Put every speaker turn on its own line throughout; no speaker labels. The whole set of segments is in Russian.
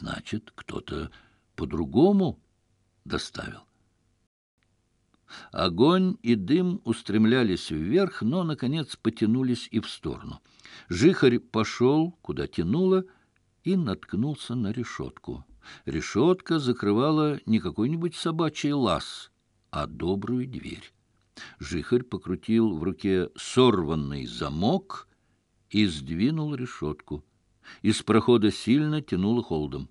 значит, кто-то по-другому доставил. Огонь и дым устремлялись вверх, но, наконец, потянулись и в сторону. Жихарь пошел, куда тянуло, и наткнулся на решетку. Решетка закрывала не какой-нибудь собачий лаз, а добрую дверь. Жихарь покрутил в руке сорванный замок и сдвинул решетку — из прохода сильно тянуло холодом.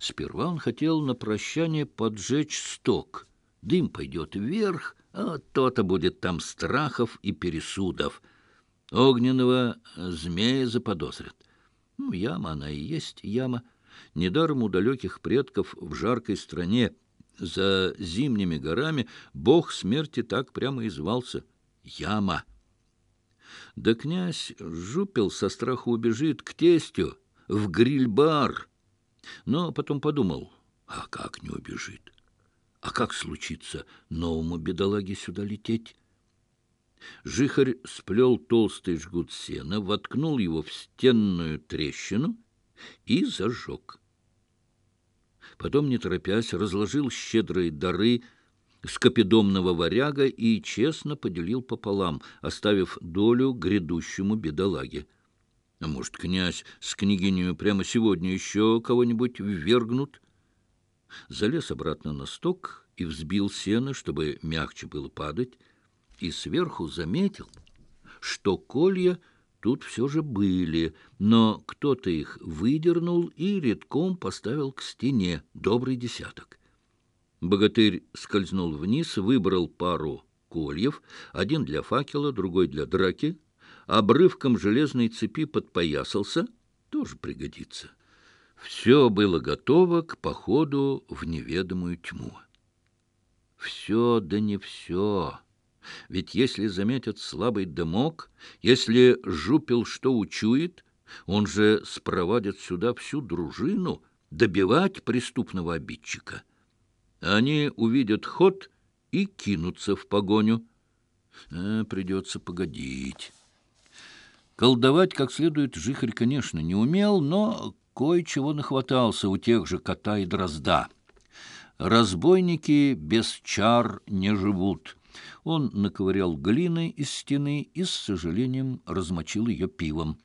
Сперва он хотел на прощание поджечь сток. Дым пойдет вверх, а то-то будет там страхов и пересудов. Огненного змея заподозрят. Ну, яма она и есть яма. Недаром у далеких предков в жаркой стране за зимними горами бог смерти так прямо и звался — яма. Да князь Жупел со страху убежит к тестю в гриль-бар. Но потом подумал, а как не убежит? А как случится новому бедолаге сюда лететь? Жихарь сплел толстый жгут сена, воткнул его в стенную трещину и зажег. Потом, не торопясь, разложил щедрые дары скопидомного варяга и честно поделил пополам, оставив долю грядущему бедолаге. А может, князь с княгиней прямо сегодня еще кого-нибудь ввергнут? Залез обратно на сток и взбил сено, чтобы мягче было падать, и сверху заметил, что колья тут все же были, но кто-то их выдернул и редком поставил к стене добрый десяток. Богатырь скользнул вниз, выбрал пару кольев, один для факела, другой для драки, обрывком железной цепи подпоясался, тоже пригодится. Все было готово к походу в неведомую тьму. Все да не все. Ведь если заметят слабый дымок, если жупил что учует, он же спровадит сюда всю дружину добивать преступного обидчика. Они увидят ход и кинутся в погоню. А, придется погодить. Колдовать как следует Жихарь, конечно, не умел, но кое-чего нахватался у тех же кота и дрозда. Разбойники без чар не живут. Он наковырял глины из стены и, с сожалением, размочил ее пивом.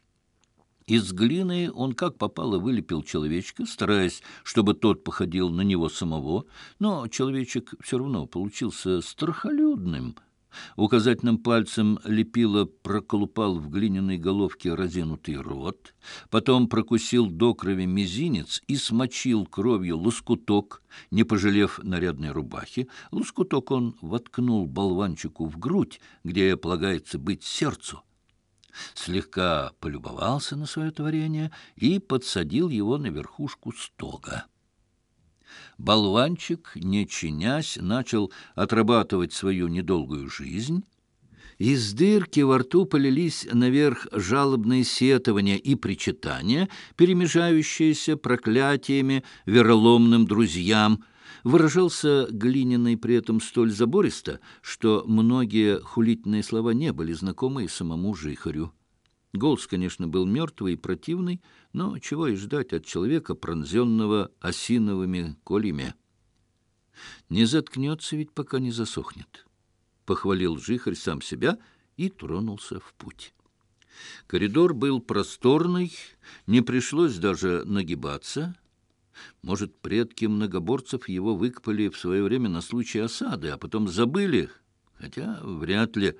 Из глины он как попало вылепил человечка, стараясь, чтобы тот походил на него самого, но человечек все равно получился страхолюдным. Указательным пальцем лепило, проколупал в глиняной головке разинутый рот, потом прокусил до крови мизинец и смочил кровью лоскуток, не пожалев нарядной рубахи. Лоскуток он воткнул болванчику в грудь, где полагается быть сердцу слегка полюбовался на свое творение и подсадил его на верхушку стога. Болванчик, не чинясь, начал отрабатывать свою недолгую жизнь. Из дырки во рту полились наверх жалобные сетования и причитания, перемежающиеся проклятиями вероломным друзьям — Выражался Глининый при этом столь забористо, что многие хулительные слова не были знакомы и самому Жихарю. Голос, конечно, был мертвый и противный, но чего и ждать от человека, пронзенного осиновыми колями. «Не заткнется ведь, пока не засохнет», — похвалил Жихарь сам себя и тронулся в путь. Коридор был просторный, не пришлось даже нагибаться — может, предки многоборцев его выкопали в свое время на случай осады, а потом забыли? Хотя вряд ли.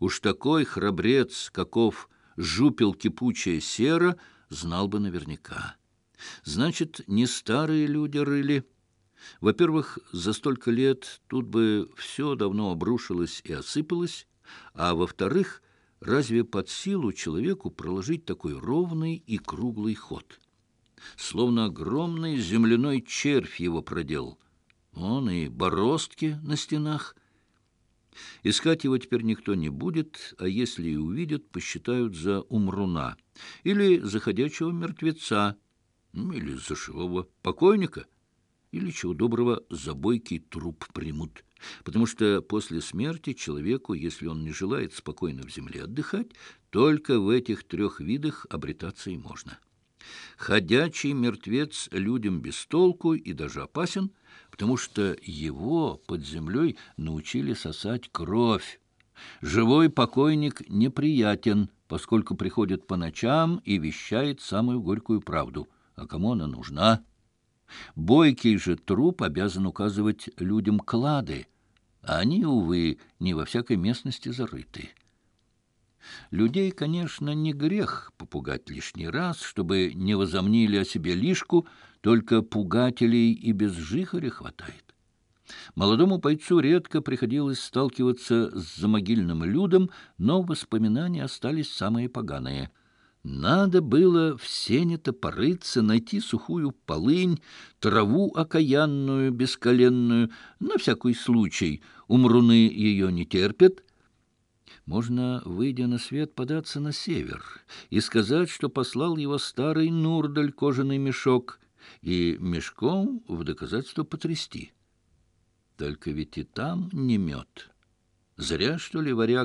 Уж такой храбрец, каков жупил кипучая сера, знал бы наверняка. Значит, не старые люди рыли. Во-первых, за столько лет тут бы все давно обрушилось и осыпалось, а во-вторых, разве под силу человеку проложить такой ровный и круглый ход? словно огромный земляной червь его проделал. Он и бороздки на стенах. Искать его теперь никто не будет, а если и увидят, посчитают за умруна или заходячего мертвеца, ну, или за живого покойника, или, чего доброго, за бойкий труп примут. Потому что после смерти человеку, если он не желает спокойно в земле отдыхать, только в этих трех видах обретаться и можно». Ходячий мертвец людям без толку и даже опасен, потому что его под землей научили сосать кровь. Живой покойник неприятен, поскольку приходит по ночам и вещает самую горькую правду. А кому она нужна? Бойкий же труп обязан указывать людям клады, а они, увы, не во всякой местности зарыты. Людей, конечно, не грех попугать лишний раз, чтобы не возомнили о себе лишку, только пугателей и без жихаря хватает. Молодому бойцу редко приходилось сталкиваться с замогильным людом, но воспоминания остались самые поганые — надо было в сене-то порыться, найти сухую полынь, траву окаянную, бесколенную. На всякий случай умруны ее не терпят — можно, выйдя на свет, податься на север и сказать, что послал его старый Нурдаль кожаный мешок, и мешком в доказательство потрясти. Только ведь и там не мед. Зря, что ли, варяг